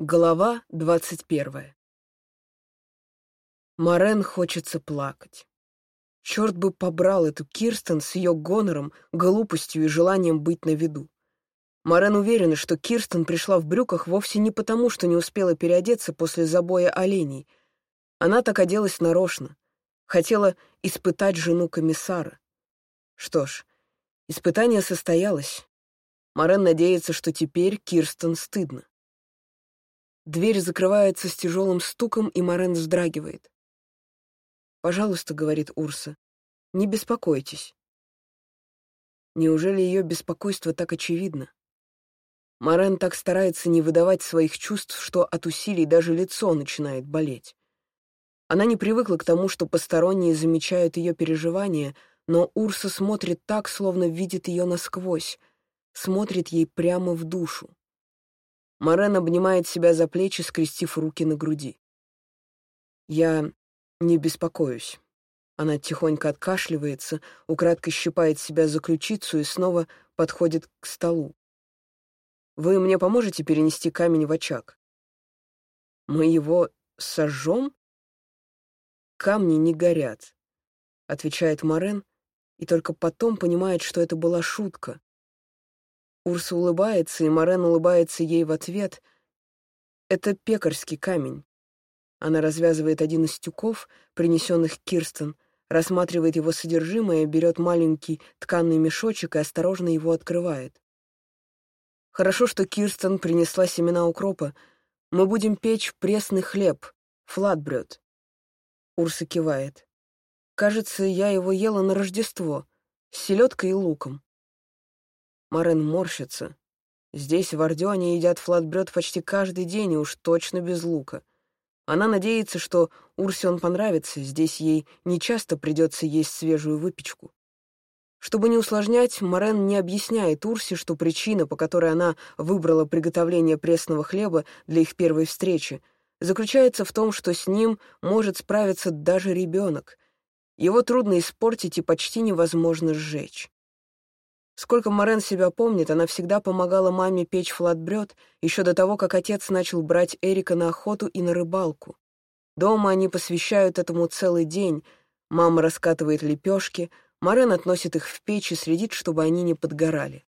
Глава двадцать первая. Морен хочется плакать. Черт бы побрал эту Кирстен с ее гонором, глупостью и желанием быть на виду. Морен уверена, что Кирстен пришла в брюках вовсе не потому, что не успела переодеться после забоя оленей. Она так оделась нарочно. Хотела испытать жену комиссара. Что ж, испытание состоялось. Морен надеется, что теперь Кирстен стыдно. Дверь закрывается с тяжелым стуком, и Морен вздрагивает. «Пожалуйста», — говорит Урса, — «не беспокойтесь». Неужели ее беспокойство так очевидно? Морен так старается не выдавать своих чувств, что от усилий даже лицо начинает болеть. Она не привыкла к тому, что посторонние замечают ее переживания, но Урса смотрит так, словно видит ее насквозь, смотрит ей прямо в душу. Морен обнимает себя за плечи, скрестив руки на груди. «Я не беспокоюсь». Она тихонько откашливается, украдкой щипает себя за ключицу и снова подходит к столу. «Вы мне поможете перенести камень в очаг?» «Мы его сожжем?» «Камни не горят», — отвечает Морен, и только потом понимает, что это была шутка, Урса улыбается, и Морен улыбается ей в ответ. Это пекарский камень. Она развязывает один из тюков, принесенных Кирстен, рассматривает его содержимое, берет маленький тканый мешочек и осторожно его открывает. Хорошо, что Кирстен принесла семена укропа. Мы будем печь пресный хлеб, флатбрёд. Урса кивает. Кажется, я его ела на Рождество, с селедкой и луком. Марен морщится. Здесь, в Ордеоне, едят флатбрёд почти каждый день и уж точно без лука. Она надеется, что Урсе он понравится, здесь ей нечасто придется есть свежую выпечку. Чтобы не усложнять, Морен не объясняет Урсе, что причина, по которой она выбрала приготовление пресного хлеба для их первой встречи, заключается в том, что с ним может справиться даже ребенок. Его трудно испортить и почти невозможно сжечь. Сколько Морен себя помнит, она всегда помогала маме печь флатбрёд еще до того, как отец начал брать Эрика на охоту и на рыбалку. Дома они посвящают этому целый день. Мама раскатывает лепешки, Морен относит их в печь и следит, чтобы они не подгорали.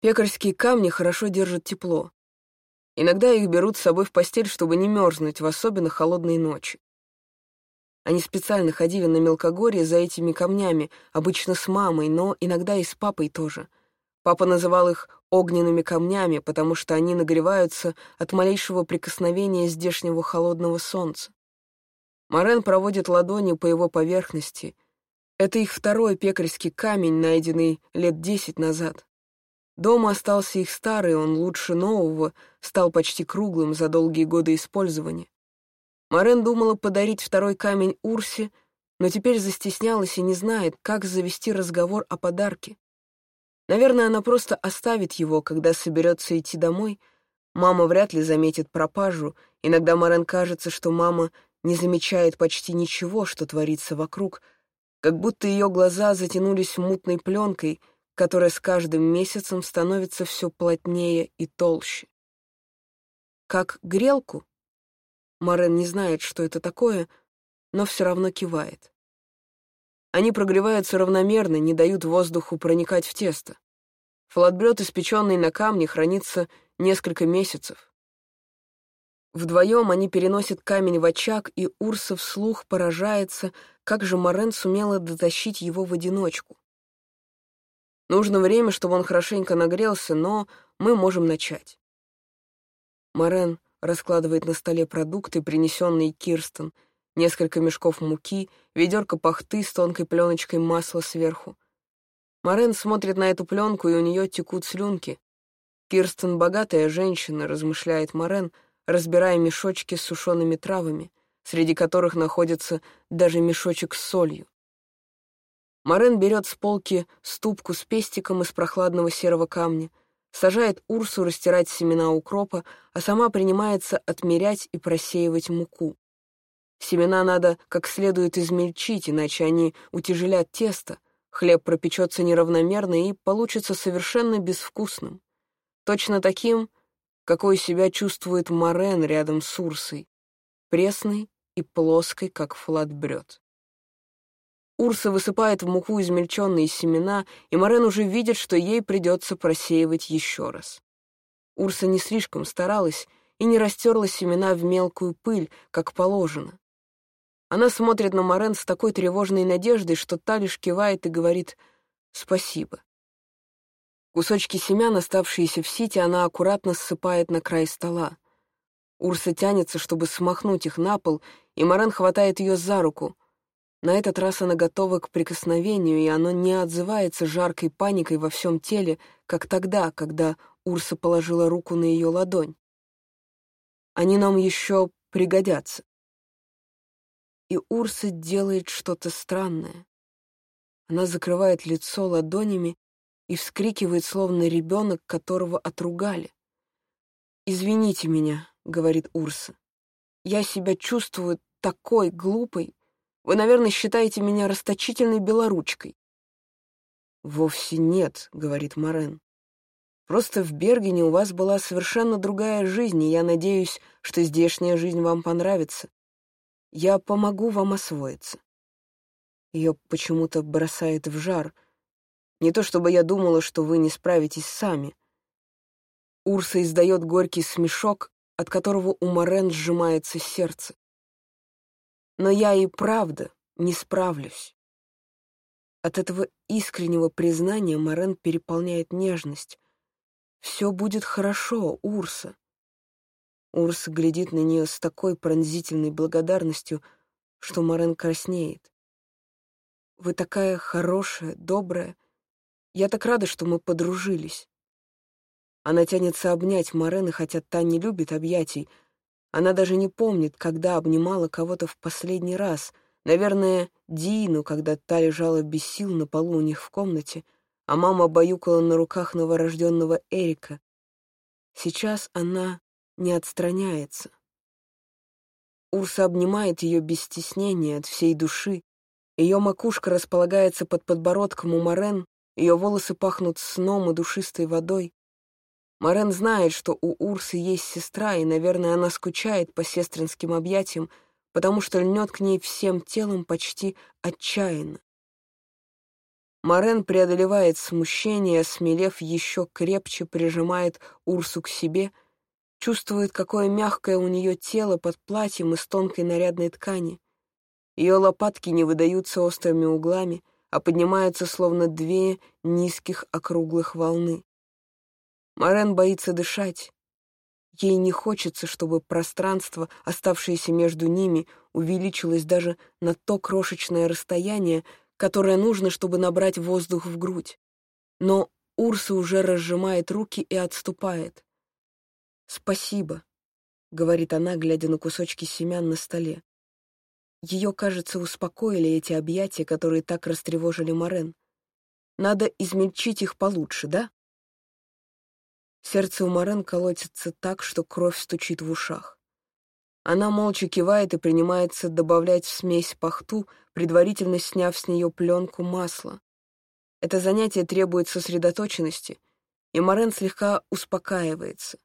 Пекарские камни хорошо держат тепло. Иногда их берут с собой в постель, чтобы не мерзнуть в особенно холодные ночи. Они специально ходили на мелкогорье за этими камнями, обычно с мамой, но иногда и с папой тоже. Папа называл их огненными камнями, потому что они нагреваются от малейшего прикосновения здешнего холодного солнца. Морен проводит ладонью по его поверхности. Это их второй пекарский камень, найденный лет десять назад. Дома остался их старый, он лучше нового, стал почти круглым за долгие годы использования. Морен думала подарить второй камень Урсе, но теперь застеснялась и не знает, как завести разговор о подарке. Наверное, она просто оставит его, когда соберется идти домой. Мама вряд ли заметит пропажу. Иногда Морен кажется, что мама не замечает почти ничего, что творится вокруг, как будто ее глаза затянулись мутной пленкой, которая с каждым месяцем становится все плотнее и толще. Как грелку, Марен не знает, что это такое, но все равно кивает. Они прогреваются равномерно, не дают воздуху проникать в тесто. Флатбрёд, испеченный на камне, хранится несколько месяцев. Вдвоем они переносят камень в очаг, и Урса вслух поражается, как же Морен сумела дотащить его в одиночку. Нужно время, чтобы он хорошенько нагрелся, но мы можем начать. Морен раскладывает на столе продукты, принесенные Кирстен, несколько мешков муки, ведерко пахты с тонкой пленочкой масла сверху. Морен смотрит на эту пленку, и у нее текут слюнки. Кирстен — богатая женщина, размышляет Морен, разбирая мешочки с сушеными травами, среди которых находится даже мешочек с солью. Морен берет с полки ступку с пестиком из прохладного серого камня, сажает Урсу растирать семена укропа, а сама принимается отмерять и просеивать муку. Семена надо как следует измельчить, иначе они утяжелят тесто, хлеб пропечется неравномерно и получится совершенно безвкусным. Точно таким, какой себя чувствует Морен рядом с Урсой, пресной и плоской, как флатбрёд. Урса высыпает в муку измельченные семена, и Морен уже видит, что ей придется просеивать еще раз. Урса не слишком старалась и не растерла семена в мелкую пыль, как положено. Она смотрит на Морен с такой тревожной надеждой, что та лишь кивает и говорит «спасибо». Кусочки семян, оставшиеся в сите, она аккуратно ссыпает на край стола. Урса тянется, чтобы смахнуть их на пол, и Морен хватает ее за руку. На этот раз она готова к прикосновению, и оно не отзывается жаркой паникой во всем теле, как тогда, когда Урса положила руку на ее ладонь. Они нам еще пригодятся. И Урса делает что-то странное. Она закрывает лицо ладонями и вскрикивает, словно ребенок, которого отругали. «Извините меня», — говорит Урса. «Я себя чувствую такой глупой. Вы, наверное, считаете меня расточительной белоручкой». «Вовсе нет», — говорит Морен. «Просто в Бергене у вас была совершенно другая жизнь, и я надеюсь, что здешняя жизнь вам понравится. Я помогу вам освоиться». Ее почему-то бросает в жар — не то чтобы я думала, что вы не справитесь сами. Урса издает горький смешок, от которого у Морен сжимается сердце. Но я и правда не справлюсь. От этого искреннего признания Морен переполняет нежность. «Все будет хорошо, Урса». Урса глядит на нее с такой пронзительной благодарностью, что Морен краснеет. «Вы такая хорошая, добрая, я так рада, что мы подружились. Она тянется обнять Морены, хотя та не любит объятий. Она даже не помнит, когда обнимала кого-то в последний раз. Наверное, Дину, когда та лежала без сил на полу у них в комнате, а мама баюкала на руках новорожденного Эрика. Сейчас она не отстраняется. Урса обнимает ее без стеснения, от всей души. Ее макушка располагается под подбородком у Морен, ее волосы пахнут сном и душистой водой. Морен знает, что у Урсы есть сестра, и, наверное, она скучает по сестринским объятиям, потому что льнет к ней всем телом почти отчаянно. Морен преодолевает смущение, осмелев еще крепче прижимает Урсу к себе, чувствует, какое мягкое у нее тело под платьем из тонкой нарядной ткани. Ее лопатки не выдаются острыми углами, а поднимаются словно две низких округлых волны. Морен боится дышать. Ей не хочется, чтобы пространство, оставшееся между ними, увеличилось даже на то крошечное расстояние, которое нужно, чтобы набрать воздух в грудь. Но Урса уже разжимает руки и отступает. «Спасибо», — говорит она, глядя на кусочки семян на столе. Ее, кажется, успокоили эти объятия, которые так растревожили Морен. Надо измельчить их получше, да? Сердце у Морен колотится так, что кровь стучит в ушах. Она молча кивает и принимается добавлять в смесь пахту, предварительно сняв с нее пленку масла. Это занятие требует сосредоточенности, и Морен слегка успокаивается.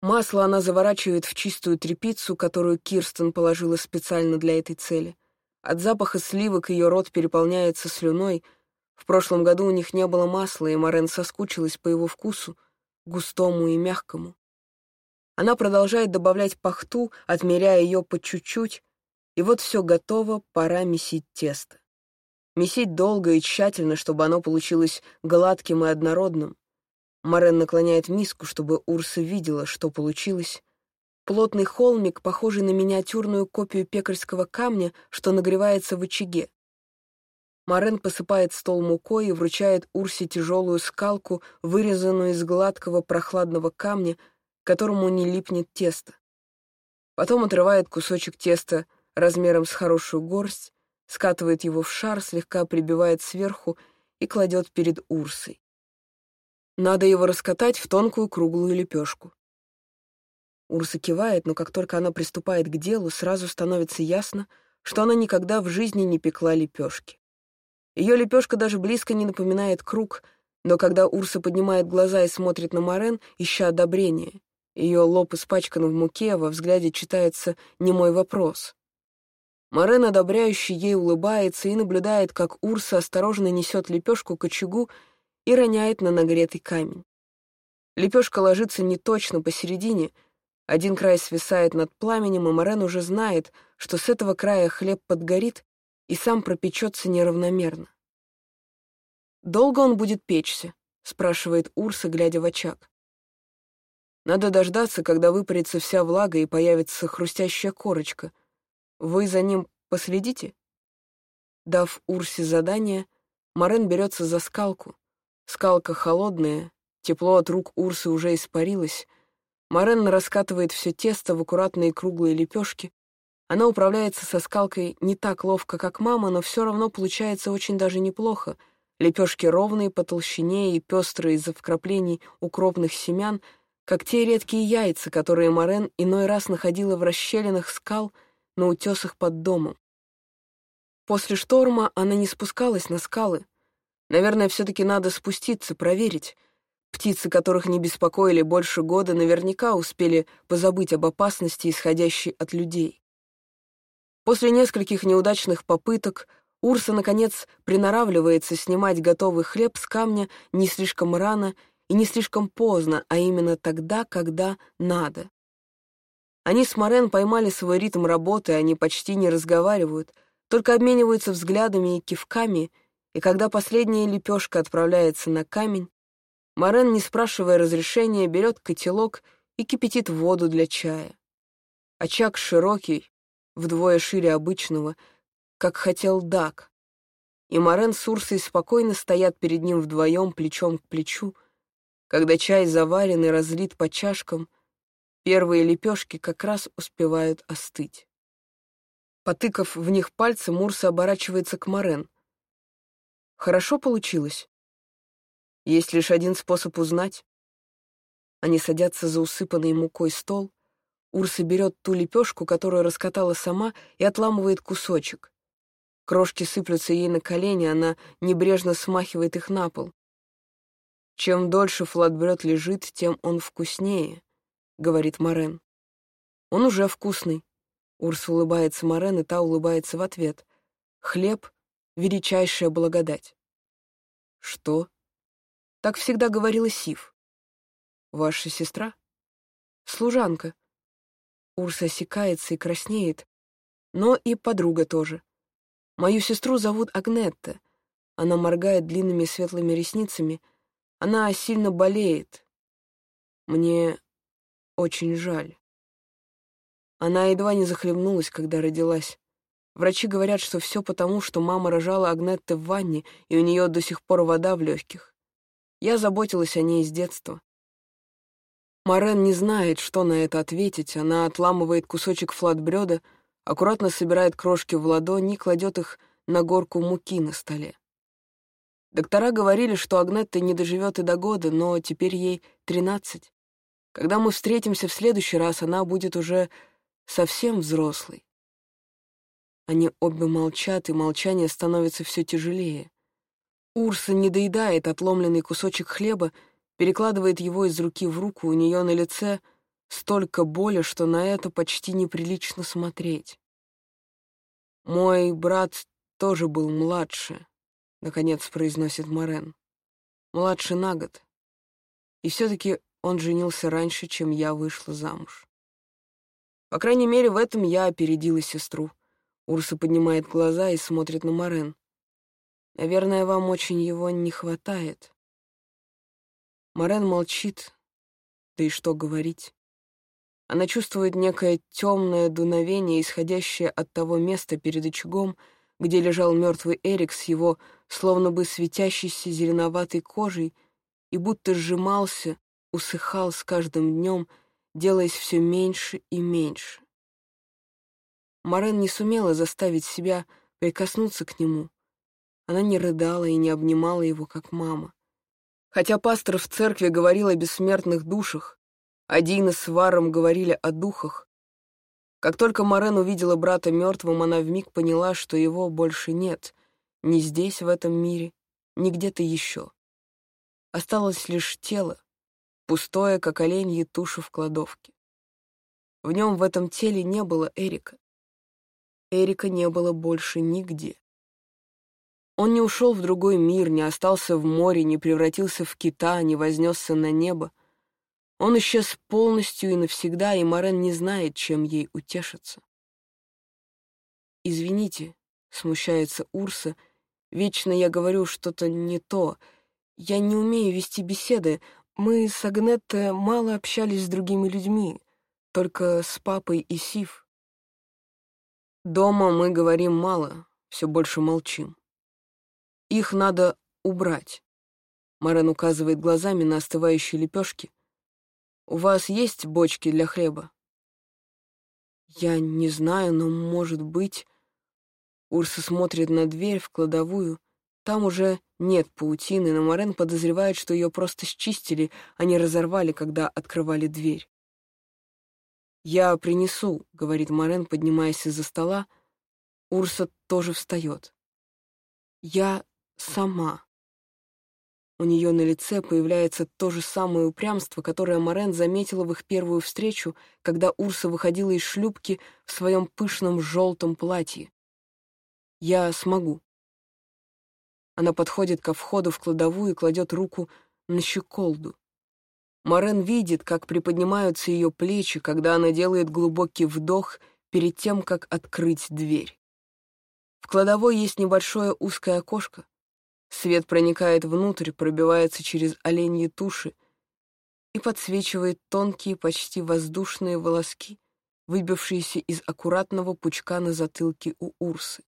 Масло она заворачивает в чистую тряпицу, которую Кирстен положила специально для этой цели. От запаха сливок ее рот переполняется слюной. В прошлом году у них не было масла, и Морен соскучилась по его вкусу, густому и мягкому. Она продолжает добавлять пахту, отмеряя ее по чуть-чуть, и вот все готово, пора месить тесто. Месить долго и тщательно, чтобы оно получилось гладким и однородным. Морен наклоняет миску, чтобы Урса видела, что получилось. Плотный холмик, похожий на миниатюрную копию пекарского камня, что нагревается в очаге. Морен посыпает стол мукой и вручает Урсе тяжелую скалку, вырезанную из гладкого прохладного камня, которому не липнет тесто. Потом отрывает кусочек теста размером с хорошую горсть, скатывает его в шар, слегка прибивает сверху и кладет перед Урсой. Надо его раскатать в тонкую круглую лепешку. Урса кивает, но как только она приступает к делу, сразу становится ясно, что она никогда в жизни не пекла лепешки. Ее лепешка даже близко не напоминает круг, Но когда Урса поднимает глаза и смотрит на Морен, ища одобрения, ее лоб испачкан в муке, а во взгляде читается немой вопрос. Морен, одобряющий ей, улыбается и наблюдает, как Урса осторожно несет лепешку к очагу и роняет на нагретый камень. Лепешка ложится не точно посередине, один край свисает над пламенем, и Морен уже знает, что с этого края хлеб подгорит и сам пропечется неравномерно. «Долго он будет печься?» — спрашивает Урса, глядя в очаг. «Надо дождаться, когда выпарится вся влага и появится хрустящая корочка», вы за ним последите?» Дав Урсе задание, Морен берется за скалку. Скалка холодная, тепло от рук Урсы уже испарилось. Морен раскатывает все тесто в аккуратные круглые лепешки. Она управляется со скалкой не так ловко, как мама, но все равно получается очень даже неплохо. Лепешки ровные по толщине и пестрые из-за вкраплений укропных семян, как те редкие яйца, которые Морен иной раз находила в расщелинах скал — на утесах под домом. После шторма она не спускалась на скалы. Наверное, все-таки надо спуститься, проверить. Птицы, которых не беспокоили больше года, наверняка успели позабыть об опасности, исходящей от людей. После нескольких неудачных попыток Урса, наконец, приноравливается снимать готовый хлеб с камня не слишком рано и не слишком поздно, а именно тогда, когда надо. Они с Морен поймали свой ритм работы, они почти не разговаривают, только обмениваются взглядами и кивками, и когда последняя лепешка отправляется на камень, Морен, не спрашивая разрешения, берет котелок и кипятит воду для чая. Очаг широкий, вдвое шире обычного, как хотел Дак. И Морен с Урсой спокойно стоят перед ним вдвоем, плечом к плечу. Когда чай заварен и разлит по чашкам, Первые лепешки как раз успевают остыть. Потыкав в них пальцем, Мурса оборачивается к Морен. «Хорошо получилось?» «Есть лишь один способ узнать». Они садятся за усыпанный мукой стол. Урса берет ту лепешку, которую раскатала сама, и отламывает кусочек. Крошки сыплются ей на колени, она небрежно смахивает их на пол. Чем дольше флатбрёд лежит, тем он вкуснее. — говорит Морен. «Он уже вкусный». Урс улыбается Морен, и та улыбается в ответ. «Хлеб — величайшая благодать». «Что?» Так всегда говорила Сив. «Ваша сестра?» «Служанка». Урс осекается и краснеет, но и подруга тоже. Мою сестру зовут Агнетта. Она моргает длинными светлыми ресницами. Она сильно болеет. Мне очень жаль. Она едва не захлебнулась, когда родилась. Врачи говорят, что все потому, что мама рожала Агнетте в ванне, и у нее до сих пор вода в легких. Я заботилась о ней с детства. Морен не знает, что на это ответить. Она отламывает кусочек флатбрёда, аккуратно собирает крошки в ладони и кладет их на горку муки на столе. Доктора говорили, что Агнетта не доживет и до года, но теперь ей тринадцать. Когда мы встретимся в следующий раз, она будет уже совсем взрослой. Они обе молчат, и молчание становится все тяжелее. Урса не доедает отломленный кусочек хлеба, перекладывает его из руки в руку, у нее на лице столько боли, что на это почти неприлично смотреть. «Мой брат тоже был младше», — наконец произносит Морен. «Младше на год. И все-таки он женился раньше, чем я вышла замуж. По крайней мере, в этом я опередила сестру. Урса поднимает глаза и смотрит на Морен. Наверное, вам очень его не хватает. Морен молчит, да и что говорить. Она чувствует некое темное дуновение, исходящее от того места перед очагом, где лежал мертвый Эрик с его словно бы светящейся зеленоватой кожей и будто сжимался, усыхал с каждым днем, делаясь все меньше и меньше. Марен не сумела заставить себя прикоснуться к нему. Она не рыдала и не обнимала его, как мама. Хотя пастор в церкви говорил о бессмертных душах, а Дина с Варом говорили о духах, как только Марен увидела брата мертвым, она вмиг поняла, что его больше нет, ни здесь, в этом мире, ни где-то еще. Осталось лишь тело, пустое, как оленьи туши в кладовке. В нем в этом теле не было Эрика. Эрика не было больше нигде. Он не ушел в другой мир, не остался в море, не превратился в кита, не вознесся на небо. Он исчез полностью и навсегда, и Морен не знает, чем ей утешиться. «Извините», — смущается Урса, — «вечно я говорю что-то не то. Я не умею вести беседы. Мы с Агнетте мало общались с другими людьми, только с папой и Сив. Дома мы говорим мало, все больше молчим. Их надо убрать». Марен указывает глазами на остывающие лепешки. «У вас есть бочки для хлеба?» «Я не знаю, но, может быть...» Урса смотрит на дверь в кладовую. Там уже нет паутины, но Морен подозревает, что ее просто счистили, а не разорвали, когда открывали дверь. «Я принесу», — говорит Морен, поднимаясь из-за стола. Урса тоже встает. «Я сама». У нее на лице появляется то же самое упрямство, которое Морен заметила в их первую встречу, когда Урса выходила из шлюпки в своем пышном желтом платье. «Я смогу». Она подходит ко входу в кладовую и кладет руку на щеколду. Морен видит, как приподнимаются ее плечи, когда она делает глубокий вдох перед тем, как открыть дверь. В кладовой есть небольшое узкое окошко, Свет проникает внутрь, пробивается через оленьи туши и подсвечивает тонкие, почти воздушные волоски, выбившиеся из аккуратного пучка на затылке у Урсы.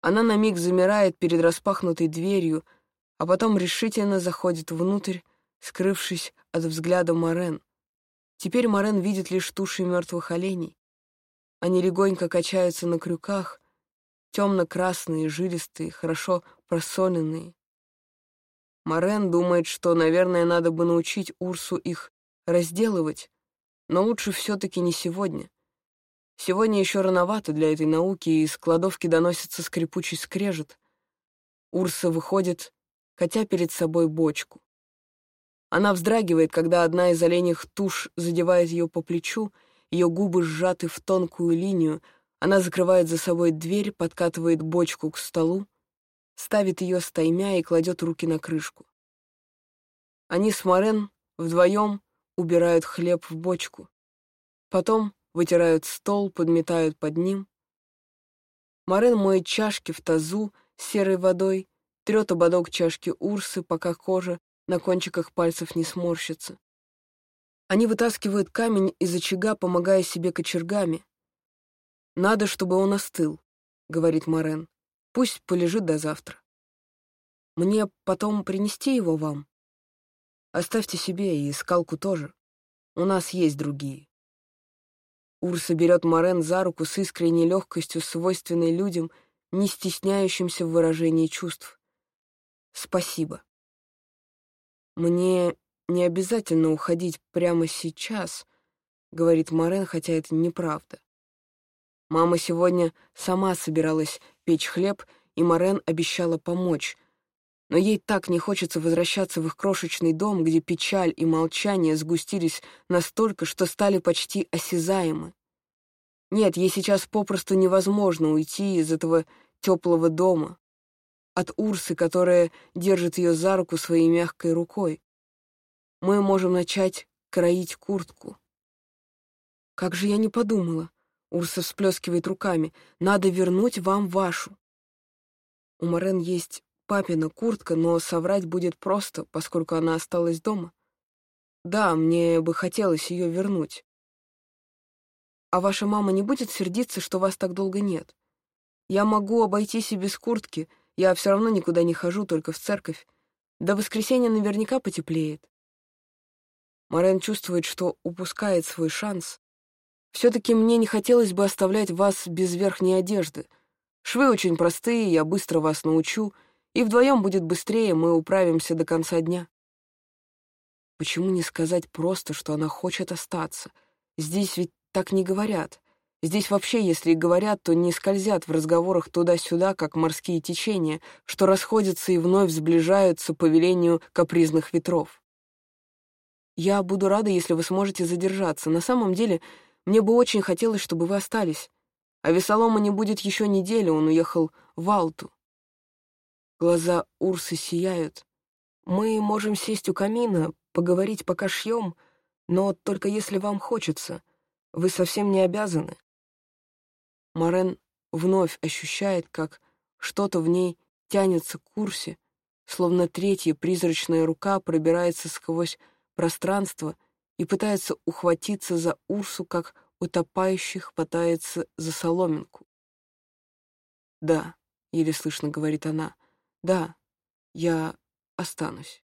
Она на миг замирает перед распахнутой дверью, а потом решительно заходит внутрь, скрывшись от взгляда Морен. Теперь Морен видит лишь туши мертвых оленей. Они легонько качаются на крюках, темно-красные, жилистые, хорошо просоленные. Морен думает, что, наверное, надо бы научить Урсу их разделывать, но лучше все-таки не сегодня. Сегодня еще рановато для этой науки, и из кладовки доносится скрипучий скрежет. Урса выходит, хотя перед собой бочку. Она вздрагивает, когда одна из оленях туш задевает ее по плечу, ее губы сжаты в тонкую линию, она закрывает за собой дверь, подкатывает бочку к столу, ставит ее стаймя и кладет руки на крышку. Они с Морен вдвоем убирают хлеб в бочку. Потом вытирают стол, подметают под ним. Морен моет чашки в тазу с серой водой, трет ободок чашки Урсы, пока кожа на кончиках пальцев не сморщится. Они вытаскивают камень из очага, помогая себе кочергами. «Надо, чтобы он остыл», — говорит Морен. Пусть полежит до завтра. Мне потом принести его вам? Оставьте себе и скалку тоже. У нас есть другие. Урса берет Морен за руку с искренней легкостью, свойственной людям, не стесняющимся в выражении чувств. Спасибо. Мне не обязательно уходить прямо сейчас, говорит Морен, хотя это неправда. Мама сегодня сама собиралась печь хлеб, и Морен обещала помочь. Но ей так не хочется возвращаться в их крошечный дом, где печаль и молчание сгустились настолько, что стали почти осязаемы. Нет, ей сейчас попросту невозможно уйти из этого теплого дома, от Урсы, которая держит ее за руку своей мягкой рукой. Мы можем начать кроить куртку. Как же я не подумала. Урса всплескивает руками. «Надо вернуть вам вашу». У Морен есть папина куртка, но соврать будет просто, поскольку она осталась дома. Да, мне бы хотелось ее вернуть. А ваша мама не будет сердиться, что вас так долго нет? Я могу обойтись и без куртки, я все равно никуда не хожу, только в церковь. До воскресенья наверняка потеплеет. Морен чувствует, что упускает свой шанс, все-таки мне не хотелось бы оставлять вас без верхней одежды. Швы очень простые, я быстро вас научу, и вдвоем будет быстрее, мы управимся до конца дня. Почему не сказать просто, что она хочет остаться? Здесь ведь так не говорят. Здесь вообще, если и говорят, то не скользят в разговорах туда-сюда, как морские течения, что расходятся и вновь сближаются по велению капризных ветров. Я буду рада, если вы сможете задержаться. На самом деле, мне бы очень хотелось, чтобы вы остались. А Весолома не будет еще недели, он уехал в Алту. Глаза Урсы сияют. Мы можем сесть у камина, поговорить, пока шьем, но только если вам хочется. Вы совсем не обязаны. Морен вновь ощущает, как что-то в ней тянется к курсе, словно третья призрачная рука пробирается сквозь пространство и пытается ухватиться за Урсу, как утопающий хватается за соломинку. «Да», — еле слышно говорит она, — «да, я останусь».